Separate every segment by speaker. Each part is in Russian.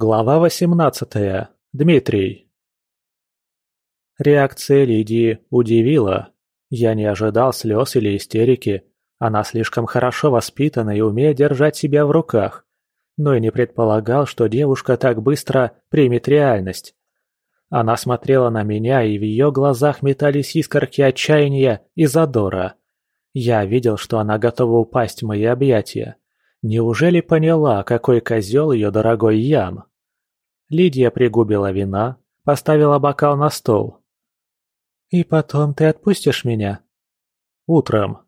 Speaker 1: Глава восемнадцатая. Дмитрий. Реакция Лидии удивила. Я не ожидал слез или истерики. Она слишком хорошо воспитана и умеет держать себя в руках. Но и не предполагал, что девушка так быстро примет реальность. Она смотрела на меня, и в ее глазах метались искорки отчаяния и задора. Я видел, что она готова упасть в мои объятия. Неужели поняла, какой козел ее дорогой Ян? Лидия пригубила вина, поставила бокал на стол. «И потом ты отпустишь меня?» «Утром».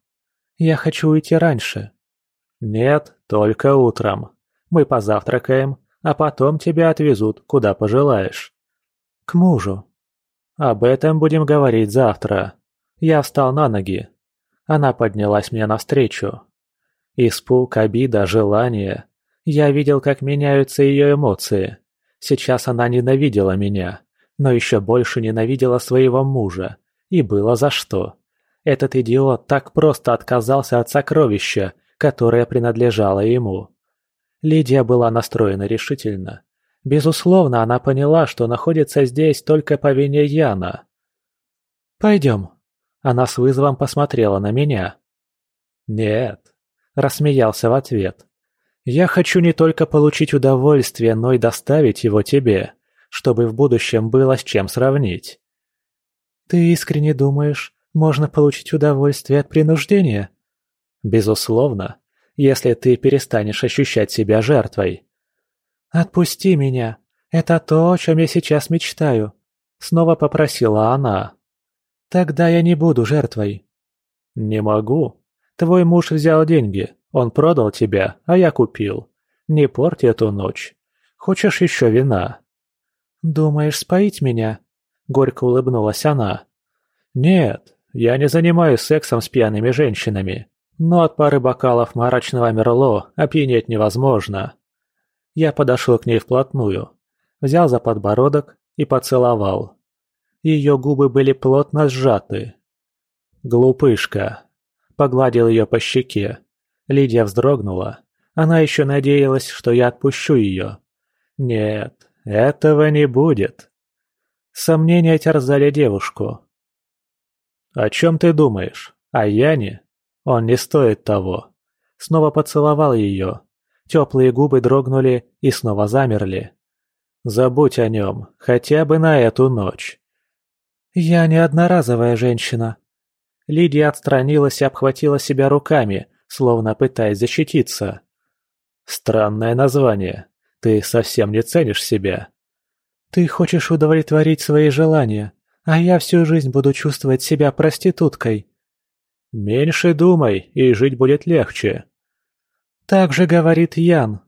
Speaker 1: «Я хочу уйти раньше». «Нет, только утром. Мы позавтракаем, а потом тебя отвезут, куда пожелаешь». «К мужу». «Об этом будем говорить завтра». Я встал на ноги. Она поднялась мне навстречу. Испуг, обида, желание. Я видел, как меняются ее эмоции. Сейчас она ненавидела меня, но еще больше ненавидела своего мужа. И было за что. Этот идиот так просто отказался от сокровища, которое принадлежало ему. Лидия была настроена решительно. Безусловно, она поняла, что находится здесь только по вине Яна. «Пойдем». Она с вызовом посмотрела на меня. «Нет, Рассмеялся в ответ. «Я хочу не только получить удовольствие, но и доставить его тебе, чтобы в будущем было с чем сравнить». «Ты искренне думаешь, можно получить удовольствие от принуждения?» «Безусловно, если ты перестанешь ощущать себя жертвой». «Отпусти меня. Это то, о чем я сейчас мечтаю», — снова попросила она. «Тогда я не буду жертвой». «Не могу», Твой муж взял деньги, он продал тебя, а я купил. Не порти эту ночь. Хочешь еще вина?» «Думаешь споить меня?» — горько улыбнулась она. «Нет, я не занимаюсь сексом с пьяными женщинами, но от пары бокалов марочного мерло опьянеть невозможно». Я подошел к ней вплотную, взял за подбородок и поцеловал. Ее губы были плотно сжаты. «Глупышка, Погладил ее по щеке. Лидия вздрогнула. Она еще надеялась, что я отпущу ее. Нет, этого не будет. Сомнения терзали девушку. «О чем ты думаешь? О Яне? Он не стоит того». Снова поцеловал ее. Теплые губы дрогнули и снова замерли. «Забудь о нем, хотя бы на эту ночь». «Я не одноразовая женщина», Лидия отстранилась и обхватила себя руками, словно пытаясь защититься. «Странное название. Ты совсем не ценишь себя». «Ты хочешь удовлетворить свои желания, а я всю жизнь буду чувствовать себя проституткой». «Меньше думай, и жить будет легче». «Так же говорит Ян».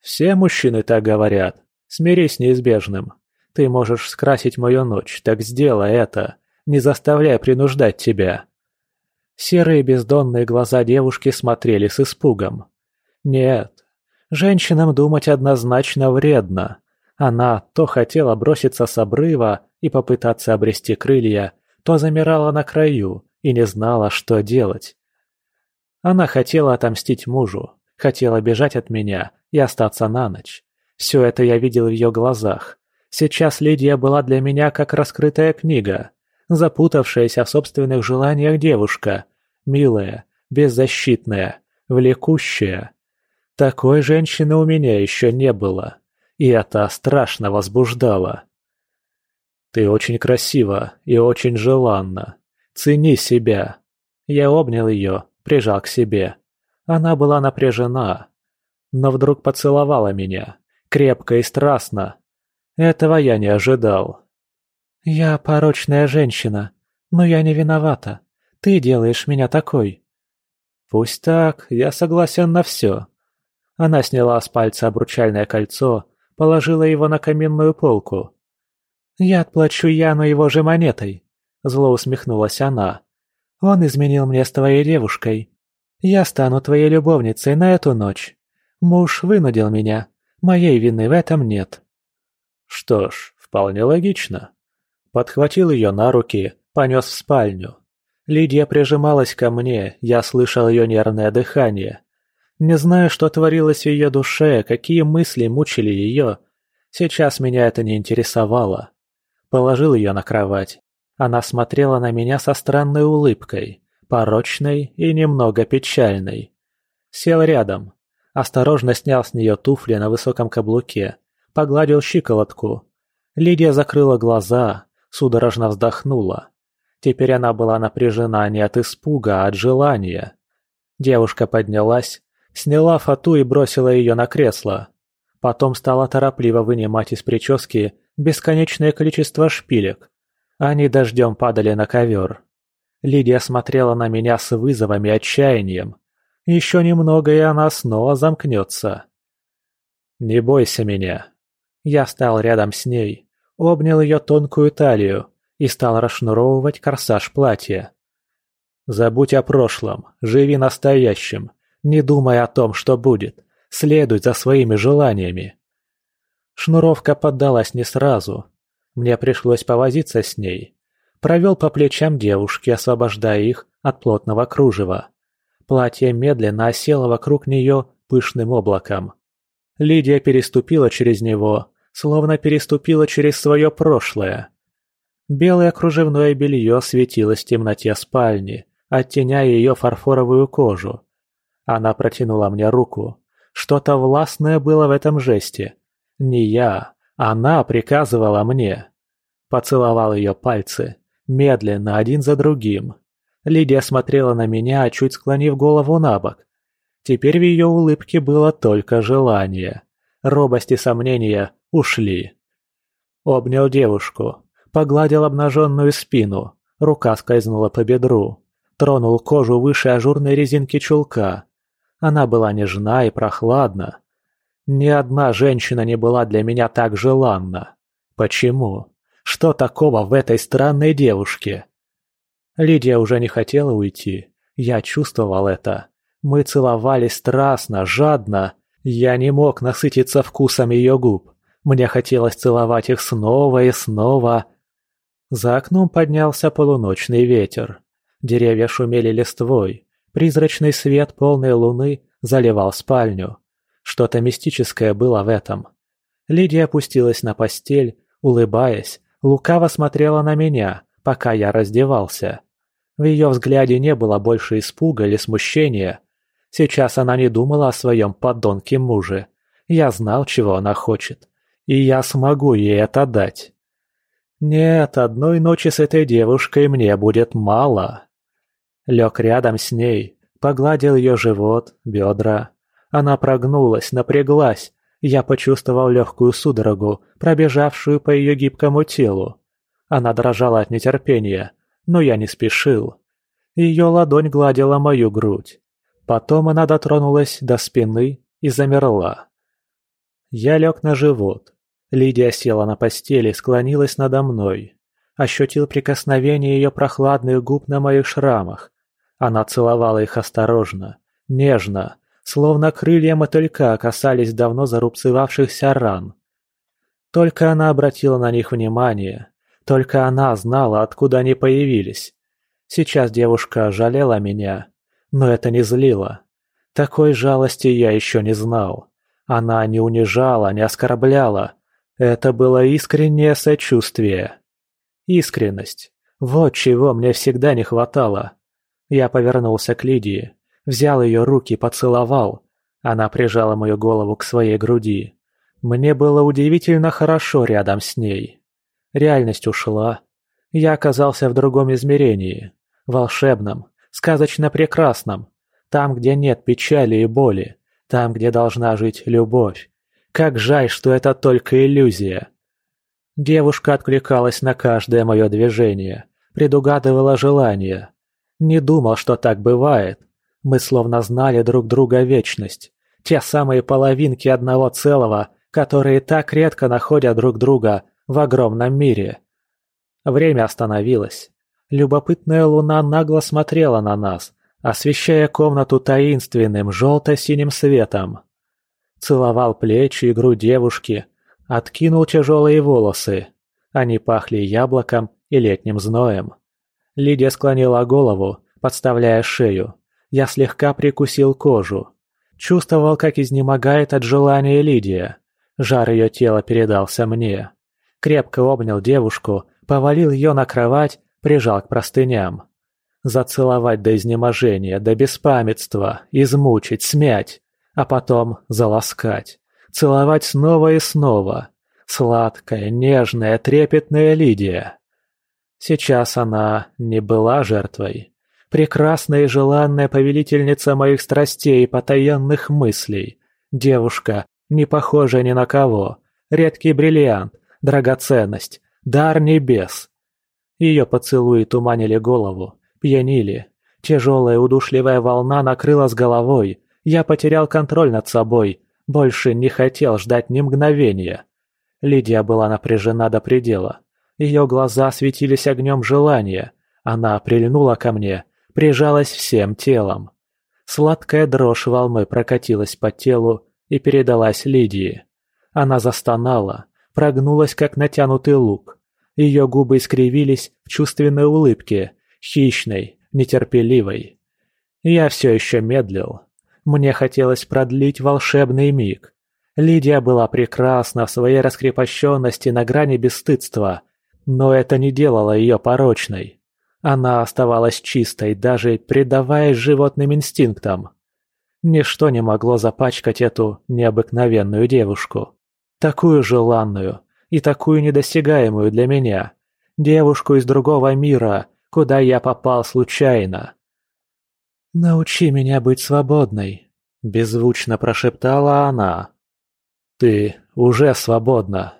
Speaker 1: «Все мужчины так говорят. Смирись с неизбежным. Ты можешь скрасить мою ночь, так сделай это не заставляй принуждать тебя». Серые бездонные глаза девушки смотрели с испугом. «Нет, женщинам думать однозначно вредно. Она то хотела броситься с обрыва и попытаться обрести крылья, то замирала на краю и не знала, что делать. Она хотела отомстить мужу, хотела бежать от меня и остаться на ночь. Все это я видел в ее глазах. Сейчас Лидия была для меня как раскрытая книга запутавшаяся в собственных желаниях девушка, милая, беззащитная, влекущая. Такой женщины у меня еще не было, и это страшно возбуждало. Ты очень красива и очень желанна. Цени себя. Я обнял ее, прижал к себе. Она была напряжена, но вдруг поцеловала меня, крепко и страстно. Этого я не ожидал. «Я порочная женщина, но я не виновата. Ты делаешь меня такой». «Пусть так, я согласен на все». Она сняла с пальца обручальное кольцо, положила его на каминную полку. «Я отплачу Яну его же монетой», — зло усмехнулась она. «Он изменил мне с твоей девушкой. Я стану твоей любовницей на эту ночь. Муж вынудил меня. Моей вины в этом нет». «Что ж, вполне логично», Подхватил ее на руки, понес в спальню. Лидия прижималась ко мне, я слышал ее нервное дыхание. Не знаю, что творилось в ее душе, какие мысли мучили ее, Сейчас меня это не интересовало. Положил ее на кровать. Она смотрела на меня со странной улыбкой, порочной и немного печальной. Сел рядом. Осторожно снял с нее туфли на высоком каблуке. Погладил щиколотку. Лидия закрыла глаза, судорожно вздохнула. Теперь она была напряжена не от испуга, а от желания. Девушка поднялась, сняла фату и бросила ее на кресло. Потом стала торопливо вынимать из прически бесконечное количество шпилек. Они дождем падали на ковер. Лидия смотрела на меня с вызовом и отчаянием. Еще немного, и она снова замкнется. «Не бойся меня». Я стал рядом с ней, обнял ее тонкую талию и стал расшнуровывать корсаж платья. «Забудь о прошлом, живи настоящим, не думай о том, что будет, следуй за своими желаниями». Шнуровка поддалась не сразу. Мне пришлось повозиться с ней. Провел по плечам девушки, освобождая их от плотного кружева. Платье медленно осело вокруг нее пышным облаком. Лидия переступила через него, словно переступила через свое прошлое. Белое кружевное белье светилось в темноте спальни, оттеняя ее фарфоровую кожу. Она протянула мне руку. Что-то властное было в этом жесте. Не я, она приказывала мне. Поцеловал ее пальцы, медленно, один за другим. Лидия смотрела на меня, чуть склонив голову на бок. Теперь в ее улыбке было только желание. Робость и сомнения ушли. Обнял девушку, погладил обнаженную спину, рука скользнула по бедру, тронул кожу выше ажурной резинки чулка. Она была нежна и прохладна. Ни одна женщина не была для меня так желанна. Почему? Что такого в этой странной девушке? Лидия уже не хотела уйти. Я чувствовал это. Мы целовались страстно, жадно. Я не мог насытиться вкусом ее губ. Мне хотелось целовать их снова и снова. За окном поднялся полуночный ветер. Деревья шумели листвой. Призрачный свет полной луны заливал спальню. Что-то мистическое было в этом. Лидия опустилась на постель, улыбаясь, лукаво смотрела на меня, пока я раздевался. В ее взгляде не было больше испуга или смущения. Сейчас она не думала о своем подонке муже. Я знал, чего она хочет. И я смогу ей это дать. Нет, одной ночи с этой девушкой мне будет мало. Лег рядом с ней, погладил ее живот, бедра, она прогнулась, напряглась. Я почувствовал легкую судорогу, пробежавшую по ее гибкому телу. Она дрожала от нетерпения, но я не спешил. Ее ладонь гладила мою грудь. Потом она дотронулась до спины и замерла. Я лег на живот. Лидия села на постели, склонилась надо мной. Ощутил прикосновение ее прохладных губ на моих шрамах. Она целовала их осторожно, нежно, словно крылья мотылька касались давно зарубцевавшихся ран. Только она обратила на них внимание, только она знала, откуда они появились. Сейчас девушка жалела меня, но это не злило. Такой жалости я еще не знал. Она не унижала, не оскорбляла. Это было искреннее сочувствие. Искренность. Вот чего мне всегда не хватало. Я повернулся к Лидии. Взял ее руки, поцеловал. Она прижала мою голову к своей груди. Мне было удивительно хорошо рядом с ней. Реальность ушла. Я оказался в другом измерении. Волшебном, сказочно прекрасном. Там, где нет печали и боли. Там, где должна жить любовь. Как жаль, что это только иллюзия. Девушка откликалась на каждое мое движение, предугадывала желание. Не думал, что так бывает, мы словно знали друг друга вечность. Те самые половинки одного целого, которые так редко находят друг друга в огромном мире. Время остановилось. Любопытная луна нагло смотрела на нас, освещая комнату таинственным желто-синим светом. Целовал плечи и грудь девушки, откинул тяжелые волосы. Они пахли яблоком и летним зноем. Лидия склонила голову, подставляя шею. Я слегка прикусил кожу. Чувствовал, как изнемогает от желания Лидия. Жар ее тела передался мне. Крепко обнял девушку, повалил ее на кровать, прижал к простыням. Зацеловать до изнеможения, до беспамятства, измучить, смять, а потом заласкать. Целовать снова и снова. Сладкая, нежная, трепетная Лидия. Сейчас она не была жертвой. Прекрасная и желанная повелительница моих страстей и потаенных мыслей. Девушка, не похожая ни на кого. Редкий бриллиант, драгоценность, дар небес. Ее поцелуи туманили голову, пьянили. Тяжелая удушливая волна накрыла с головой. Я потерял контроль над собой. Больше не хотел ждать ни мгновения. Лидия была напряжена до предела. Ее глаза светились огнем желания. Она прильнула ко мне, прижалась всем телом. Сладкая дрожь волны прокатилась по телу и передалась Лидии. Она застонала, прогнулась, как натянутый лук. Ее губы искривились в чувственной улыбке, хищной, нетерпеливой. Я все еще медлил. Мне хотелось продлить волшебный миг. Лидия была прекрасна в своей раскрепощенности на грани бесстыдства, но это не делало ее порочной. Она оставалась чистой, даже предаваясь животным инстинктам. Ничто не могло запачкать эту необыкновенную девушку. Такую желанную и такую недосягаемую для меня. Девушку из другого мира, куда я попал случайно. «Научи меня быть свободной», — беззвучно прошептала она. «Ты уже свободна»,